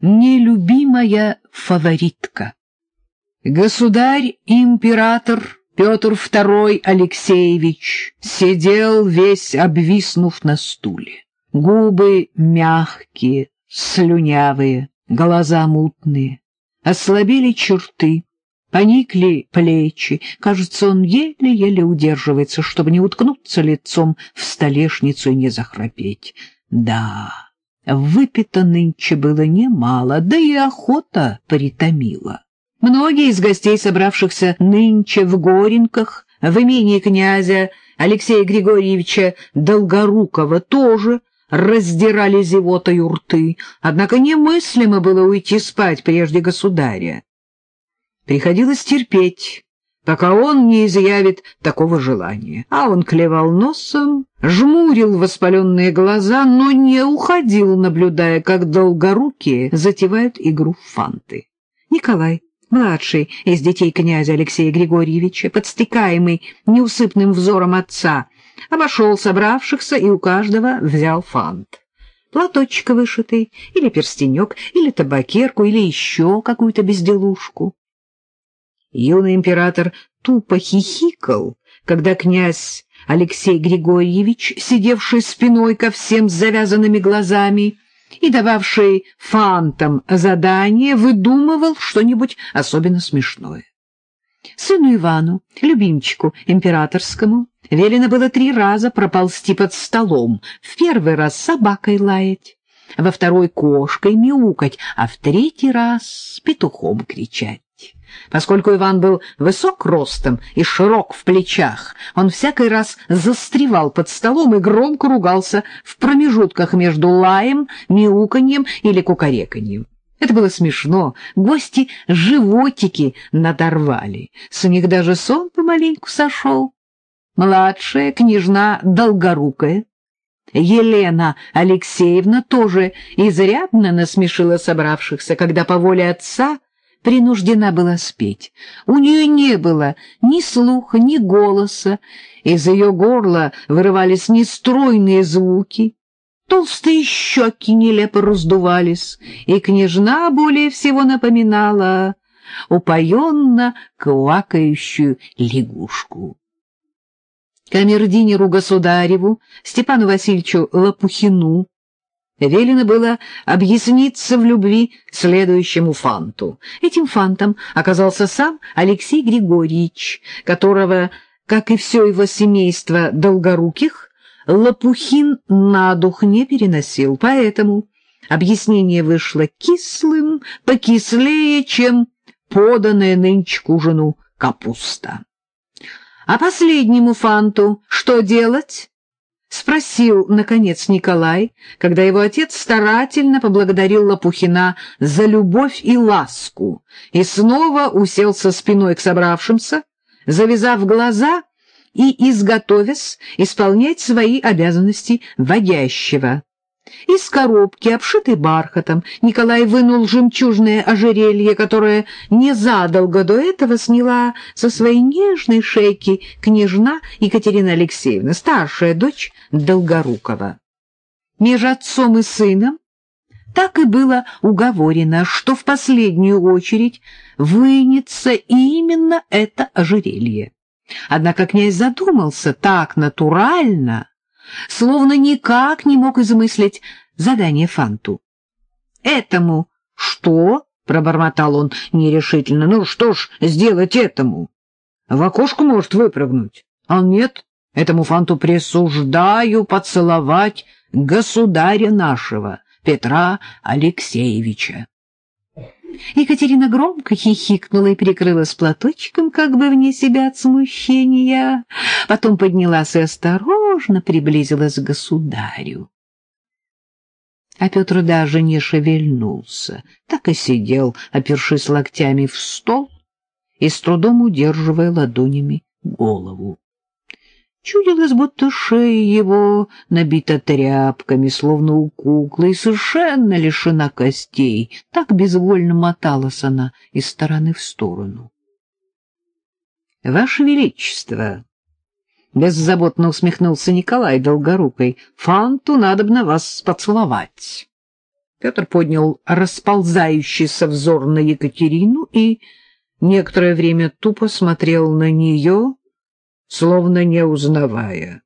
нелюбимая фаворитка. Государь-император Петр II Алексеевич сидел весь обвиснув на стуле. Губы мягкие, слюнявые, глаза мутные, ослабели черты, поникли плечи. Кажется, он еле-еле удерживается, чтобы не уткнуться лицом в столешницу и не захрапеть. Да, выпито нынче было немало, да и охота притомила. Многие из гостей, собравшихся нынче в Горенках, в имении князя Алексея Григорьевича Долгорукова, тоже раздирали зевотою рты, однако немыслимо было уйти спать прежде государя. Приходилось терпеть, пока он не изъявит такого желания. А он клевал носом, жмурил воспаленные глаза, но не уходил, наблюдая, как долгорукие затевают игру в фанты. Николай, младший из детей князя Алексея Григорьевича, подстекаемый неусыпным взором отца, обошел собравшихся и у каждого взял фант. Платочек вышитый, или перстенек, или табакерку, или еще какую-то безделушку. Юный император тупо хихикал, когда князь Алексей Григорьевич, сидевший спиной ко всем с завязанными глазами и дававший фантам задание, выдумывал что-нибудь особенно смешное. Сыну Ивану, любимчику императорскому, велено было три раза проползти под столом, в первый раз собакой лаять, во второй кошкой мяукать, а в третий раз петухом кричать. Поскольку Иван был высок ростом и широк в плечах, он всякий раз застревал под столом и громко ругался в промежутках между лаем, мяуканьем или кукареканьем. Это было смешно. Гости животики надорвали. С них даже сон помаленьку сошел. Младшая княжна Долгорукая, Елена Алексеевна тоже изрядно насмешила собравшихся, когда по воле отца принуждена была спеть. У нее не было ни слуха, ни голоса, из ее горла вырывались нестройные звуки, толстые щеки нелепо раздувались, и княжна более всего напоминала упоенно квакающую лягушку. Камердинеру государеву Степану Васильевичу Лопухину велено было объясниться в любви следующему фанту. Этим фантом оказался сам Алексей Григорьевич, которого, как и все его семейство долгоруких, Лопухин на дух не переносил, поэтому объяснение вышло кислым, покислее, чем поданная нынче к ужину капуста. А последнему фанту что делать? — спросил, наконец, Николай, когда его отец старательно поблагодарил Лопухина за любовь и ласку и снова уселся спиной к собравшимся, завязав глаза и изготовясь исполнять свои обязанности водящего. Из коробки, обшитой бархатом, Николай вынул жемчужное ожерелье, которое незадолго до этого сняла со своей нежной шейки княжна Екатерина Алексеевна, старшая дочь Долгорукова. Между отцом и сыном так и было уговорено, что в последнюю очередь вынется именно это ожерелье. Однако князь задумался так натурально, словно никак не мог измыслить задание Фанту. «Этому что?» — пробормотал он нерешительно. «Ну что ж сделать этому? В окошко может выпрыгнуть. А нет, этому Фанту присуждаю поцеловать государя нашего, Петра Алексеевича». Екатерина громко хихикнула и прикрылась платочком, как бы вне себя от смущения. Потом поднялась и осторожно приблизилась к государю. А Петр даже не шевельнулся, так и сидел, опершись локтями в стол и с трудом удерживая ладонями голову. Чудилось, будто шея его набита тряпками, словно у куклы, и совершенно лишена костей. Так безвольно моталась она из стороны в сторону. — Ваше Величество! — беззаботно усмехнулся Николай Долгорукой. — Фанту надо бы на вас поцеловать. Петр поднял расползающийся взор на Екатерину и некоторое время тупо смотрел на нее, словно не узнавая.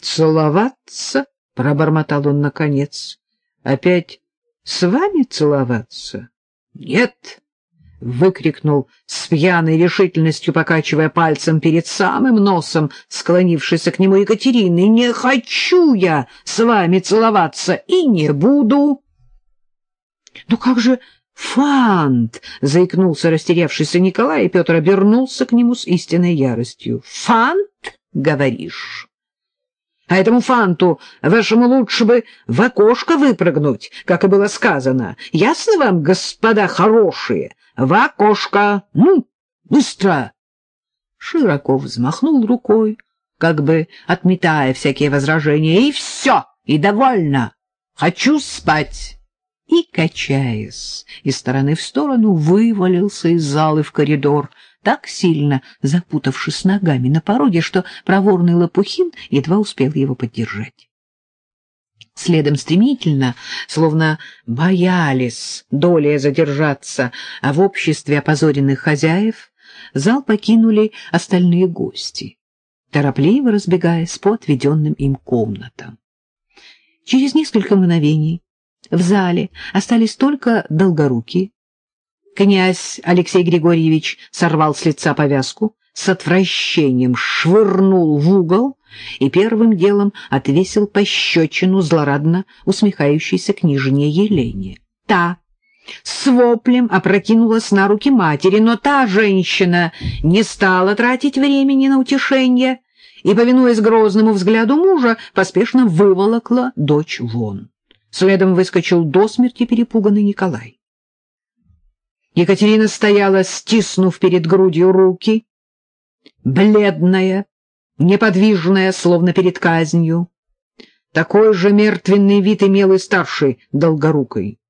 «Целоваться?» — пробормотал он наконец. «Опять с вами целоваться?» «Нет!» — выкрикнул с пьяной решительностью, покачивая пальцем перед самым носом, склонившийся к нему Екатерины. «Не хочу я с вами целоваться и не буду!» «Ну как же фант!» — заикнулся растерявшийся Николай, и Петр обернулся к нему с истинной яростью. «Фант, говоришь?» А этому фанту вашему лучше бы в окошко выпрыгнуть, как и было сказано. Ясно вам, господа хорошие? В окошко! Ну, быстро!» Широко взмахнул рукой, как бы отметая всякие возражения. «И все, и довольно! Хочу спать!» И, качаясь из стороны в сторону, вывалился из залы в коридор — так сильно запутавшись ногами на пороге, что проворный Лопухин едва успел его поддержать. Следом стремительно, словно боялись долей задержаться, а в обществе опозоренных хозяев зал покинули остальные гости, торопливо разбегаясь по отведенным им комнатам. Через несколько мгновений в зале остались только долгорукие, Князь Алексей Григорьевич сорвал с лица повязку, с отвращением швырнул в угол и первым делом отвесил пощечину злорадно усмехающейся княжне Елене. Та с воплем опрокинулась на руки матери, но та женщина не стала тратить времени на утешение и, повинуясь грозному взгляду мужа, поспешно выволокла дочь вон. Следом выскочил до смерти перепуганный Николай. Екатерина стояла, стиснув перед грудью руки, бледная, неподвижная, словно перед казнью. Такой же мертвенный вид имел и старший долгорукой.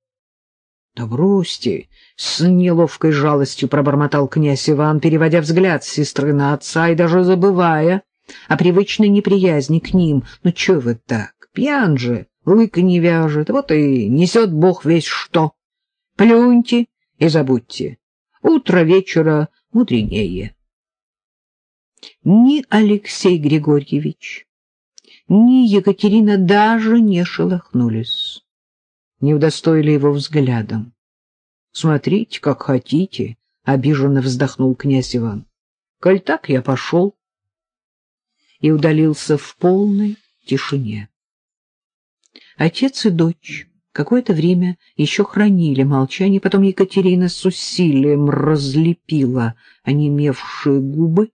— Да бросьте! — с неловкой жалостью пробормотал князь Иван, переводя взгляд сестры на отца и даже забывая о привычной неприязни к ним. — Ну, чё вы так? Пьян же, лыка не вяжет, вот и несет бог весь что. Плюньте и забудьте, утро вечера мудренее. Ни Алексей Григорьевич, ни Екатерина даже не шелохнулись, не удостоили его взглядом. — Смотрите, как хотите, — обиженно вздохнул князь Иван. — Коль так, я пошел. И удалился в полной тишине. Отец и дочь Какое-то время еще хранили молчание, потом Екатерина с усилием разлепила онемевшие губы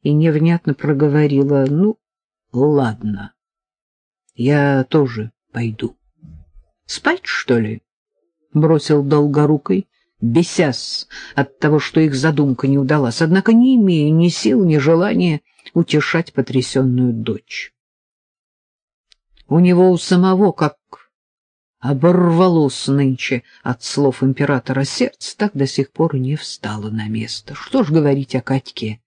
и невнятно проговорила, «Ну, ладно, я тоже пойду». «Спать, что ли?» — бросил Долгорукой, бесясь от того, что их задумка не удалась, однако не имея ни сил, ни желания утешать потрясенную дочь. У него у самого, как оборвалось нынче от слов императора сердце, так до сих пор не встало на место. Что ж говорить о Катьке,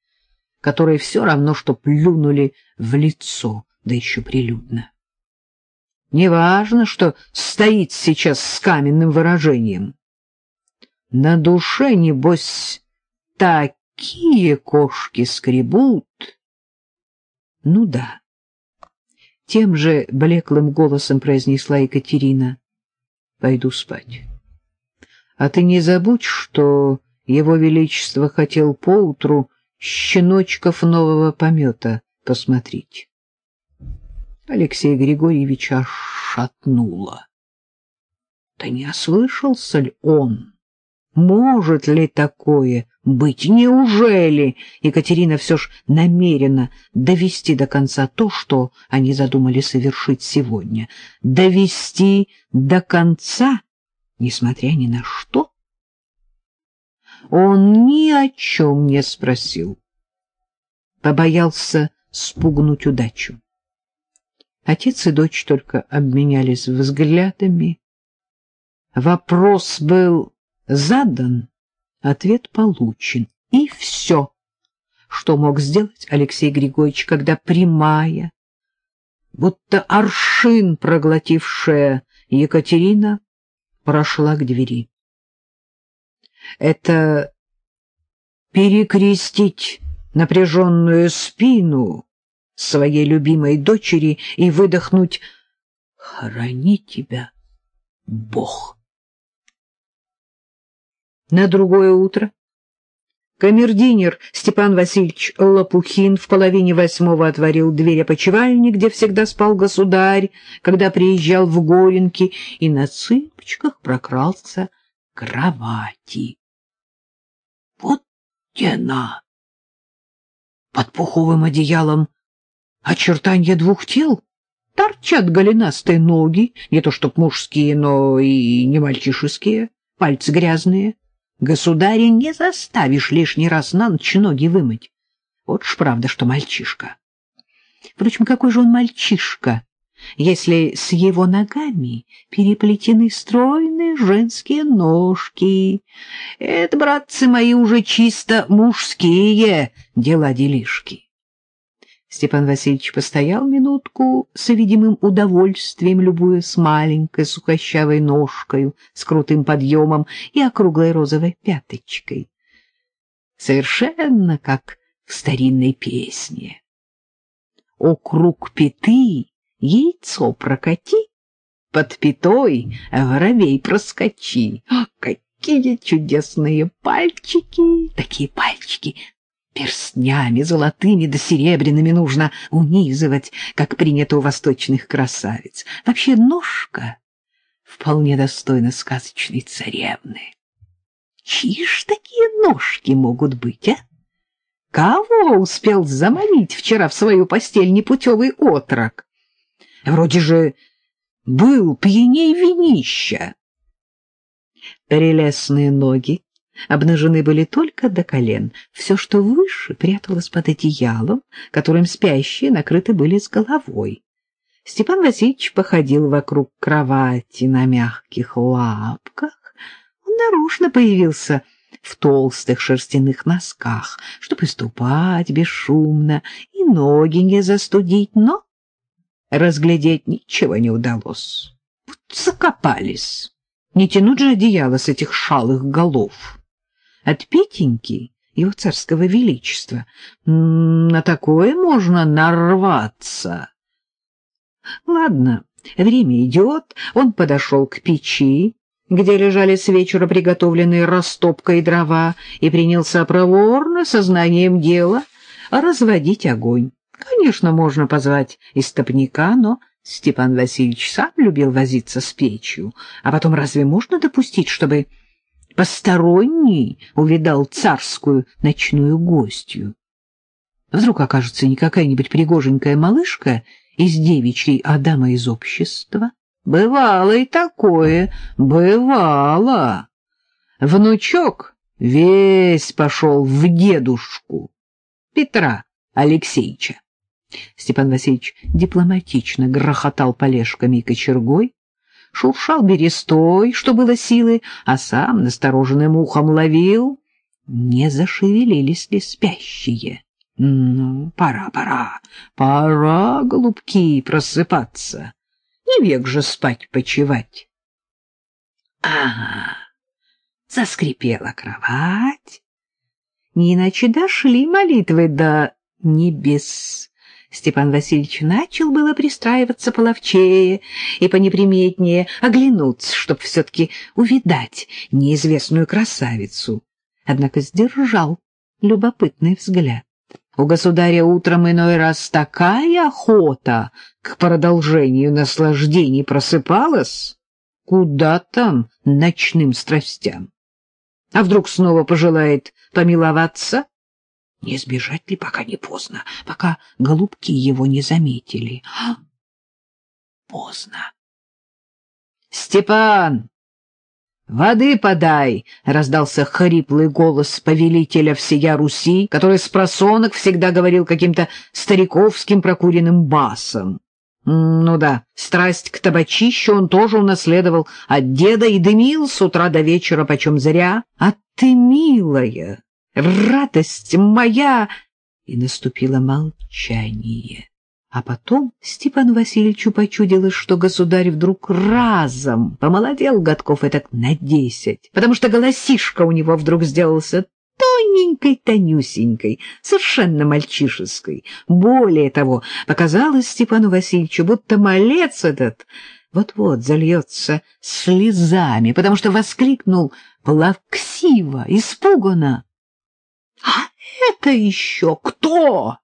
которой все равно, что плюнули в лицо, да еще прилюдно. Неважно, что стоит сейчас с каменным выражением. На душе, небось, такие кошки скребут. Ну да. Тем же блеклым голосом произнесла Екатерина пойду спать. А ты не забудь, что его величество хотел поутру щеночков нового помета посмотреть. Алексей Григорьевич аж шатнуло. Да не ослышался ли он? Может ли такое быть? Неужели Екатерина все ж намерена довести до конца то, что они задумали совершить сегодня? Довести до конца, несмотря ни на что? Он ни о чем не спросил. Побоялся спугнуть удачу. Отец и дочь только обменялись взглядами. Вопрос был задан, ответ получен. И все, что мог сделать Алексей Григорьевич, когда прямая, будто аршин проглотившая Екатерина прошла к двери. Это перекрестить напряженную спину своей любимой дочери и выдохнуть «Храни тебя, Бог!» На другое утро камердинер Степан Васильевич Лопухин в половине восьмого отворил дверь опочивальни, где всегда спал государь, когда приезжал в Горенки, и на цыпочках прокрался к кровати. Вот тена! Под пуховым одеялом очертания двух тел торчат голенастые ноги, не то чтоб мужские, но и не мальчишеские, пальцы грязные. Государя не заставишь лишний раз на ночь ноги вымыть. Вот ж правда, что мальчишка. Впрочем, какой же он мальчишка, если с его ногами переплетены стройные женские ножки. Это, братцы мои, уже чисто мужские дела-делишки. Степан Васильевич постоял минутку с видимым удовольствием, любуя с маленькой сухощавой ножкой, с крутым подъемом и округлой розовой пяточкой. Совершенно как в старинной песне. «Округ пяты яйцо прокати, под пятой воробей проскочи». Какие чудесные пальчики! Такие пальчики перстнями золотыми да серебряными нужно унизывать, как принято у восточных красавиц. Вообще ножка вполне достойна сказочной царевны. Чьи ж такие ножки могут быть, а? Кого успел заманить вчера в свою постель непутевый отрок? Вроде же был пьяней винища. Прелестные ноги обнажены были только до колен. Все, что выше, пряталось под одеялом, которым спящие накрыты были с головой. Степан Васильевич походил вокруг кровати на мягких лапках. Он нарочно появился в толстых шерстяных носках, чтобы ступать бесшумно и ноги не застудить, но разглядеть ничего не удалось. Вот закопались. Не тянуть же одеяло с этих шалых голов от Петеньки, его царского величества. На такое можно нарваться. Ладно, время идет, он подошел к печи, где лежали с вечера приготовленные растопкой дрова, и принялся проворно, сознанием дела, разводить огонь. Конечно, можно позвать истопника, но Степан Васильевич сам любил возиться с печью. А потом разве можно допустить, чтобы посторонний увидал царскую ночную гостью. Вдруг окажется не какая-нибудь пригоженькая малышка из девичьей, а дама из общества? Бывало и такое, бывало. Внучок весь пошел в дедушку Петра Алексеевича. Степан Васильевич дипломатично грохотал полежками и кочергой, шуршал берестой, что было силы, а сам настороженным ухом ловил, не зашевелились ли спящие. Ну, пора, пора, пора, голубки, просыпаться. Не век же спать почевать. Ага, заскрипела кровать. Не иначе дошли молитвы до небес. Степан Васильевич начал было пристраиваться половчее и понеприметнее, оглянуться, чтоб все-таки увидать неизвестную красавицу. Однако сдержал любопытный взгляд. У государя утром иной раз такая охота к продолжению наслаждений просыпалась, куда там ночным страстям. А вдруг снова пожелает помиловаться? Не сбежать ли, пока не поздно, пока голубки его не заметили? А? Поздно. «Степан, воды подай!» — раздался хриплый голос повелителя всея Руси, который с просонок всегда говорил каким-то стариковским прокуренным басом. Ну да, страсть к табачищу он тоже унаследовал от деда и дымил с утра до вечера почем зря. А ты, милая, радость моя!» И наступило молчание. А потом Степану Васильевичу почудилось, что государь вдруг разом помолодел годков этак на десять, потому что голосишка у него вдруг сделался тоненькой, тонюсенькой, совершенно мальчишеской. Более того, показалось Степану Васильевичу, будто малец этот вот-вот зальется слезами, потому что воскликнул плаксиво, испуганно. — А это еще кто?